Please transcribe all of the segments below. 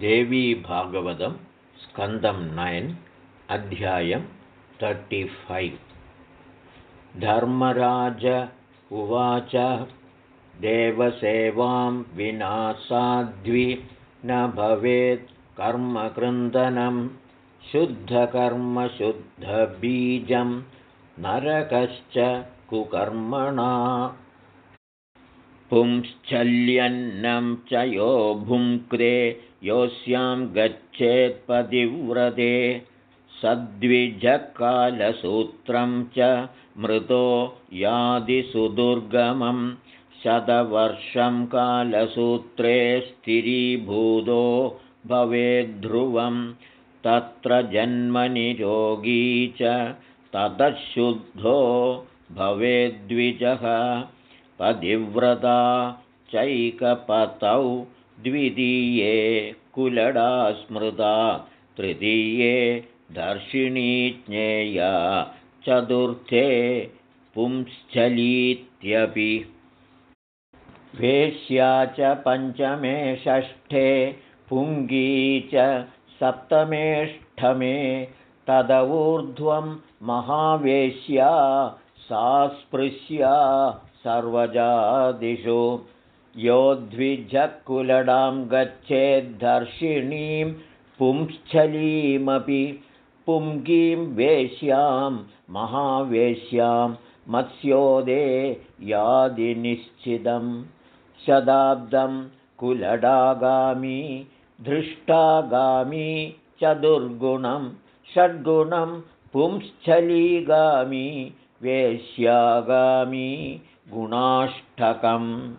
देवीभागवतं स्कन्दं नैन् अध्यायं तर्टिफैव् धर्मराज उवाच देवसेवां विना साध्वि न भवेत् कर्मकृन्दनं शुद्धकर्मशुद्धबीजं नरकश्च कुकर्मणा पुंश्चल्यन्नं च यो भुङ्क्ते योऽस्यां गच्छेत्पतिव्रते। सद्विजकालसूत्रं च मृतो यादिसुदुर्गमं शतवर्षं कालसूत्रे स्थिरीभूतो भवेद्ध्रुवं तत्र जन्मनिरोगी च ततःशुद्धो भवेद्विजः पतिव्रता चैकपतौ द्वितीये कुलडा स्मृता तृतीये दर्शिनी ज्ञेया चतुर्थे पुंश्चलीत्यपि। वेश्या च पञ्चमे षष्ठे पुङ्गी च सप्तमेष्ठमे तदऊर्ध्वं महावेश्या सा स्पृश्या सर्वजादिषु यो द्विजकुलडां गच्छेद्धर्षिणीं पुंश्चलीमपि पुङ्गीं वेश्यां महावेश्यां मत्स्योदे यादिनिश्चितं शताब्दं कुलडागामी धृष्टागामी चतुर्गुणं षड्गुणं पुंश्चलीगामी वेश्यागामी गुणाष्टकम्।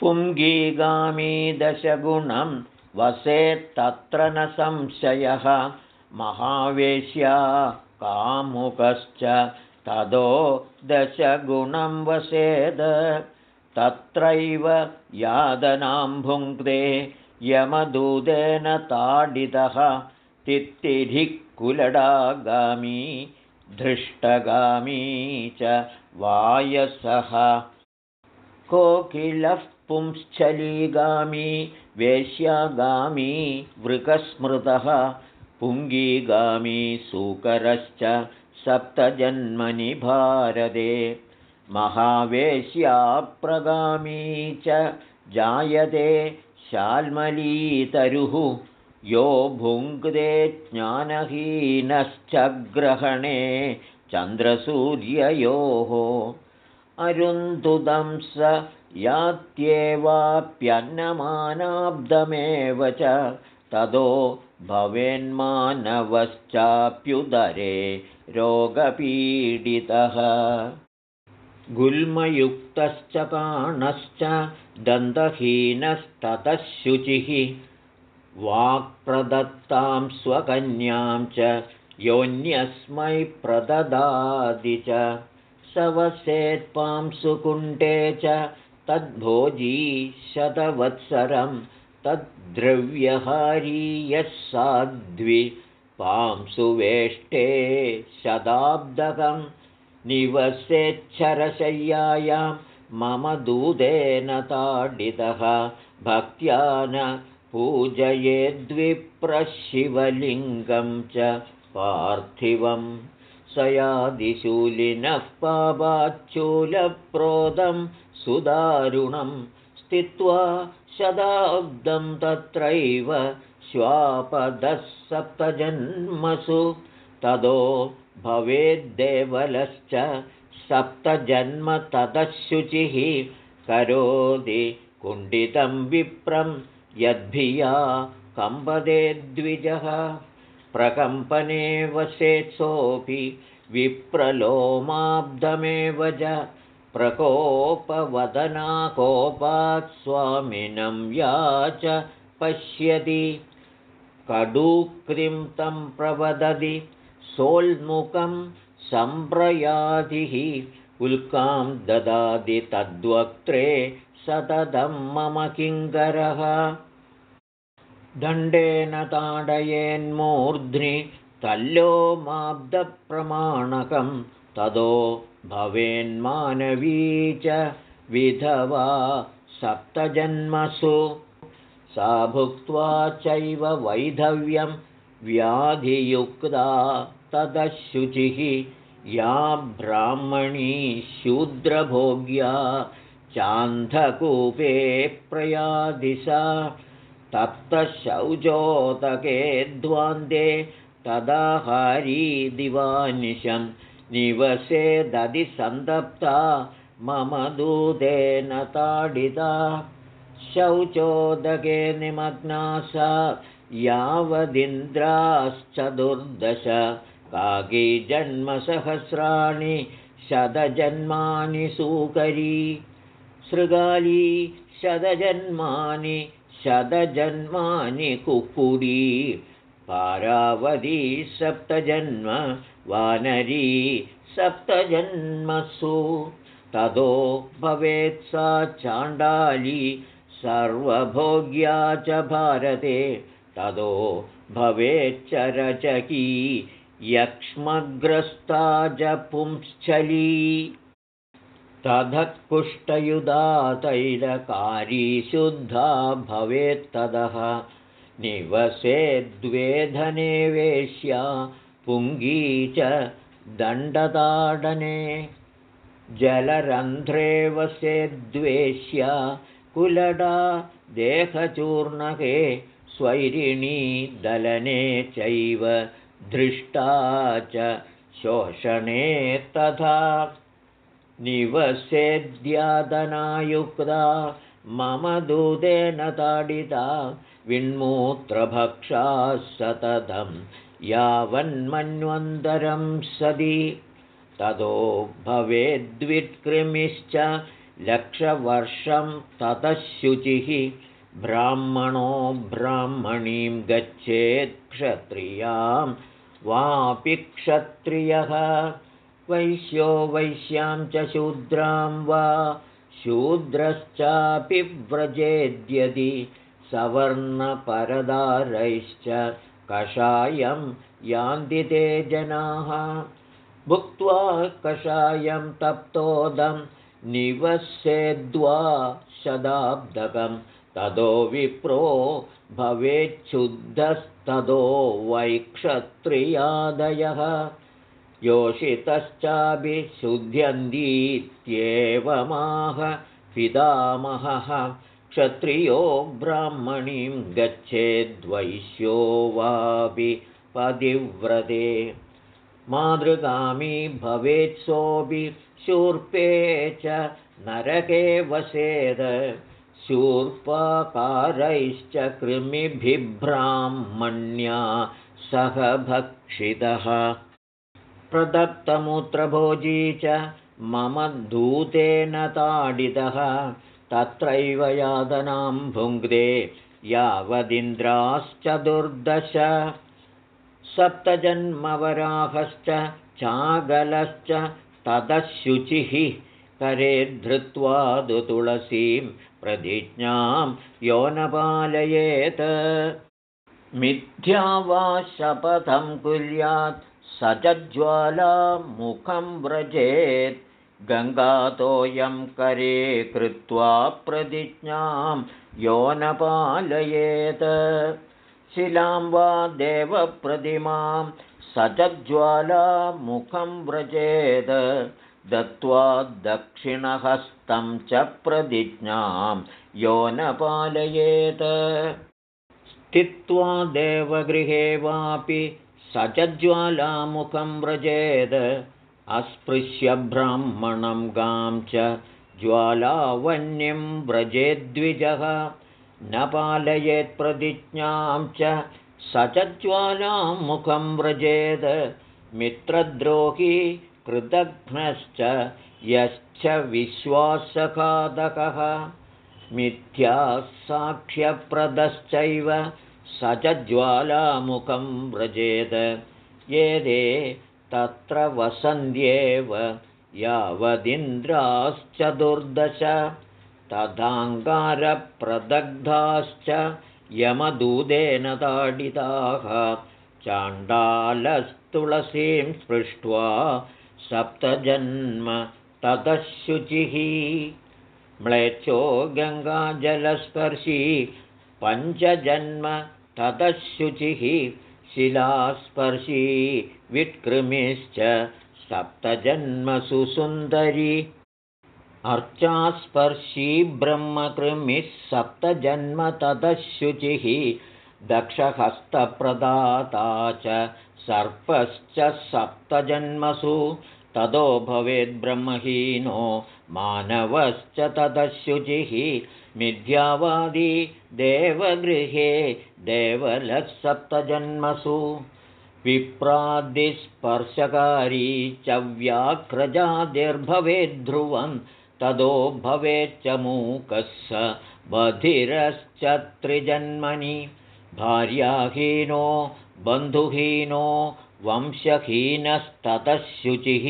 पुङ्गीगामी दशगुणं वसेत्तत्र न संशयः। महावेश्या कामुकश्च तदो दशगुणं वसेद। तत्रैव यादनां भुङ्क्ते यमदूतेन ताडितः। तित्तिधिः कुलडागामी धृष्टगामी च वायसः कोकिलः पुंश्चलीगामी वेश्यागामी वृकस्मृतः। पुङ्गीगामी सूकरश्च सप्तजन्मनि भारते। महावेश्याप्रगामी च जायते। शाल्मलीतरुः यो भुङ्क्ते ज्ञानहीनश्च ग्रहणे चन्द्रसूर्ययोः। अरुन्धुतं स यात्येवाप्यन्नमानाब्दमेव च ततो भवेन्मानवश्चाप्युदरे रोगपीडितः। गुल्मयुक्तश्च काणश्च दन्तहीनस्ततः शुचिः वाक्प्रदत्तां स्वकन्यां च योऽन्यस्मै प्रददाति च सवसेत्पां सुकुण्ठे च तद्भोजी शतवत्सरं तद्द्रव्यहारी यः साध्वि पांसुवेष्टे शताब्दकं निवसेच्छरशय्यायां मम दूतेन ताडितः भक्त्या न पूजयेद्विप्रशिवलिङ्गं च पार्थिवं स यादिशूलिनः पापाच्चूलप्रोदं सुदारुणं स्थित्वा शताब्दं तत्रैव श्वापदः सप्तजन्मसु। ततो भवेद्देवलश्च सप्तजन्म ततः शुचिः। करोति कुण्डितं विप्रं यद्भिया कम्पदे द्विजः प्रकम्पने वसेत्सोऽपि विप्रलोमाब्धमेव च प्रकोपवदनाकोपात् स्वामिनं याच पश्यति। कडूक्रिं तं प्रवदति सोल्मुखं सम्प्रयाधिः उल्कां ददाति तद्वक्त्रे सततं मम किङ्करः दण्डेन ताडयेन्मूर्ध्नि तल्लोमाब्धप्रमाणकं ततो भवेन्मानवी च विधवा सप्तजन्मसु। सा भुक्त्वा चैव वैधव्यं व्याधियुक्ता ततः शुचिः या ब्राह्मणी शूद्रभोग्या चान्धकूपे प्रयादिशा तप्तशौचोदके ध्वान्ते तदाहारी दिवानिशं निवसेदधिसन्तप्ता मम दूतेन ताडिता। शौचोदके निमग्ना सा यावदिन्द्राश्चतुर्दश काकी जन्मसहस्राणि शतजन्मानि सूकरी। शृगाली शतजन्मानि शतजन्मानि कुक्कुडी पारावती सप्तजन्म वानरी सप्तजन्मसु। ततो भवेत् सा चाण्डाली सर्वभोग्या च भारते। ततो भवेच्चरचकी यक्ष्मग्रस्ता च पुंश्चली कुष्ठयुधा तैलकारी शुद्धा भवेत्तदः निवसेद्वेधने वेश्या पुङ्गी च दण्डताडने जलरन्ध्रे वसेद्वेश्या कुलडा देहचूर्णके स्वैरिणी दलने चैव धृष्टा च शोषणे तथा निवसेद्यादनायुक्ता मम दूतेन ताडिता विन्मूत्रभक्षा सततं यावन्मन्वन्तरं सदि ततो भवेद्वित्कृमिश्च लक्षवर्षं ततः शुचिः ब्राह्मणो ब्राह्मणीं गच्छेत् क्षत्रियां वापि क्षत्रियः वैश्यो वैश्यां च शूद्रां वा शूद्रश्चापि व्रजेद्यदि सवर्णपरदारैश्च कषायं यान्ति ते जनाः। भुक्त्वा कषायं तप्तोदं निवसेद्वा शदाब्दकं ततो विप्रो भवेच्छुद्धस्ततो वैक्षत्रियादयः योषितश्चाभिशुध्यन्तीत्येवमाह पितामहः क्षत्रियो ब्राह्मणीं गच्छेद्वैश्यो वापि पतिव्रते मातृगामी भवेत्सोऽपि शूर्पे च नरके वसेद। शूर्पाकारैश्च कृमिभिभ्राह्मण्या सह भक्षितः प्रदत्तमूत्रभोजी च मम दूतेन ताडितः तत्रैव यातनां भुङ्क्ते यावदिन्द्राश्चतुर्दश सप्तजन्मवराहश्च चागलश्च ततः शुचिः करे धृत्वा दु तुलसीं प्रतिज्ञां यो न पालयेत् मिथ्या वा शपथं कुर्यात् स च ज्वालामुखं व्रजेत् गङ्गातोयं करे कृत्वा प्रतिज्ञां यो न पालयेत् शिलां वा देवप्रतिमां स च ज्वालामुखं व्रजेत्। दत्त्वा दक्षिणहस्तं च प्रतिज्ञां यो न पालयेत् स्थित्वा देवगृहे वापि स च ज्वालामुखं व्रजेत् अस्पृश्य ब्राह्मणं गां च ज्वालावन्यं व्रजेद्विजः। न पालयेत्प्रतिज्ञां च स च ज्वालां मुखं व्रजेत् मित्रद्रोही कृतघ्नश्च यश्च विश्वासघातकः। मिथ्यासाक्ष्यप्रदश्चैव स च ज्वालामुखं व्रजेत् ये तत्र वसन्त्येव यावदिन्द्राश्चतुर्दश। तथाङ्गारप्रदग्धाश्च यमदूतेन ताडिताः। चाण्डालस्तुलसीं स्पृष्ट्वा सप्तजन्म ततः म्लेच्छो गङ्गाजलस्पर्शी पञ्चजन्म ततः शुचिः शिलास्पर्शी विट्कृमिश्च सप्तजन्मसु सुन्दरी अर्चास्पर्शी ब्रह्मकृमिः सप्तजन्म ततः शुचिः दक्षहस्तप्रदाता च सर्पश्च सप्तजन्मसु ततो भवेद्ब्रह्महीनो मानवश्च ततः शुचिः मिथ्यावादी देवगृहे देवलः सप्तजन्मसु विप्रादिस्पर्शकारी च व्याघ्रजादिर्भवेद्ध्रुवं ततो भवेच्च मूकः स बधिरश्च त्रिजन्मनि। भार्याहीनो बन्धुहीनो वंशहीनस्ततः शुचिः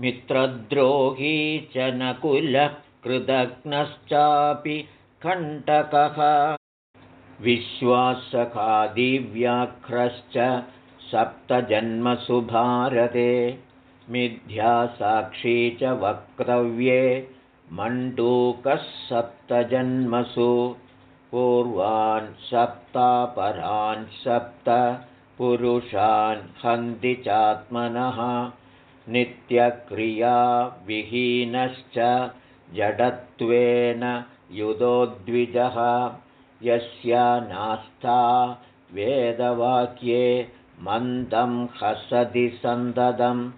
मित्रद्रोही च नकुलः कृदग्नश्चापि कण्टकः। विश्वासखादिव्याघ्रश्च सप्तजन्मसु भारते मिथ्यासाक्षी च वक्तव्ये मण्डूकः सप्तजन्मसु पूर्वान् सप्तापरान् सप्त पुरुषान् हन्ति चात्मनः नित्यक्रियाविहीनश्च जडत्वेन युधोद्विजः। यस्या नास्ता वेदवाक्ये मन्दं हसति सन्ददं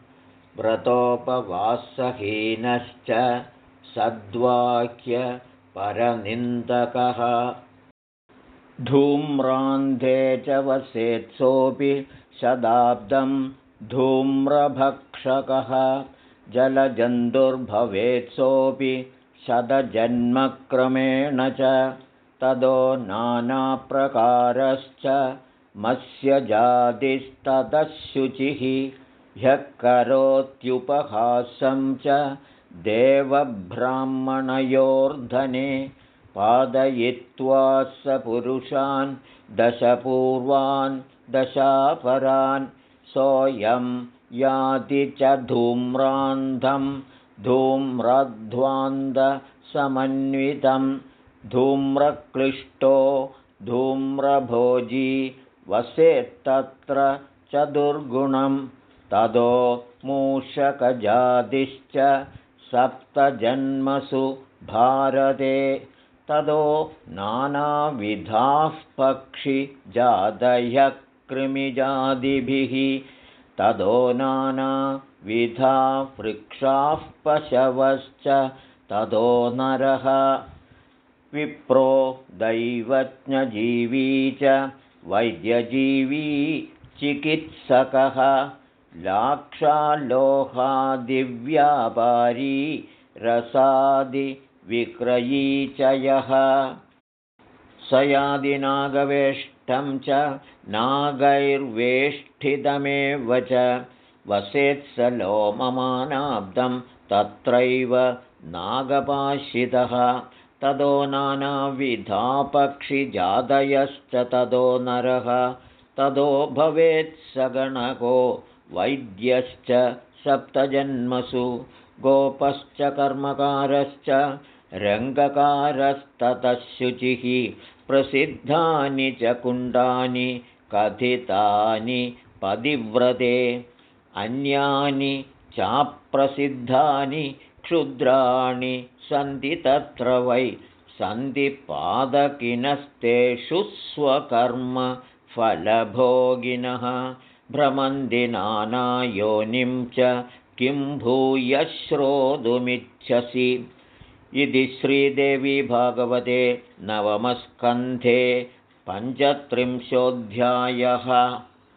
व्रतोपवासहीनश्च सद्वाक्यपरनिन्दकः धूम्रान्धे च वसेत्सोऽपि शदाब्दं धूम्रभक्षकः। जलजन्तुर्भवेत्सोऽपि शतजन्मक्रमेण च तदो नानाप्रकारश्च मत्स्यजातिस्ततः शुचिः ह्यः करोत्युपहासं च देवब्राह्मणयोर्धने पादयित्वा स पुरुषान् दशपूर्वान् दशापरान् सोऽयं याति च धूम्रान्धं धूम्रध्वान्दसमन्वितं धूम्रक्लिष्टो धूम्रभोजी वसेत्तत्र च दुर्गुणं ततो मूषकजातिश्च सप्तजन्मसु भारते ततो नानाविधाः पक्षिजातयः कृमिजादिभिः ततो नानाविधा वृक्षाः पशवश्च ततो नरः। विप्रो दैवज्ञजीवी च वैद्यजीवी चिकित्सकः। लाक्षालोहादिव्यापारी रसादिविक्रयी च यः। स यादिनागवेष्टं च नागैर्वेष्ठितमेव च। वसेत्स लोममानाब्दं तत्रैव नागपाशितः। ततो नानाविधापक्षिजातयश्च ततो नरः। ततो भवेत्सगणको वैद्यश्च सप्तजन्मसु। गोपश्च कर्मकारश्च रङ्गकारस्ततः शुचिः प्रसिद्धानि च कुण्डानि कथितानि पदिव्रते अन्यानि चाप्रसिद्धानि क्षुद्राणि सन्ति तत्र वै सन्ति स्वकर्मफलभोगिनः भ्रमन्ति नानायोनिं च किं भूय श्रोतुमिच्छसि इति श्रीदेवी भागवते नवमस्कन्धे पञ्चत्रिंशोऽध्यायः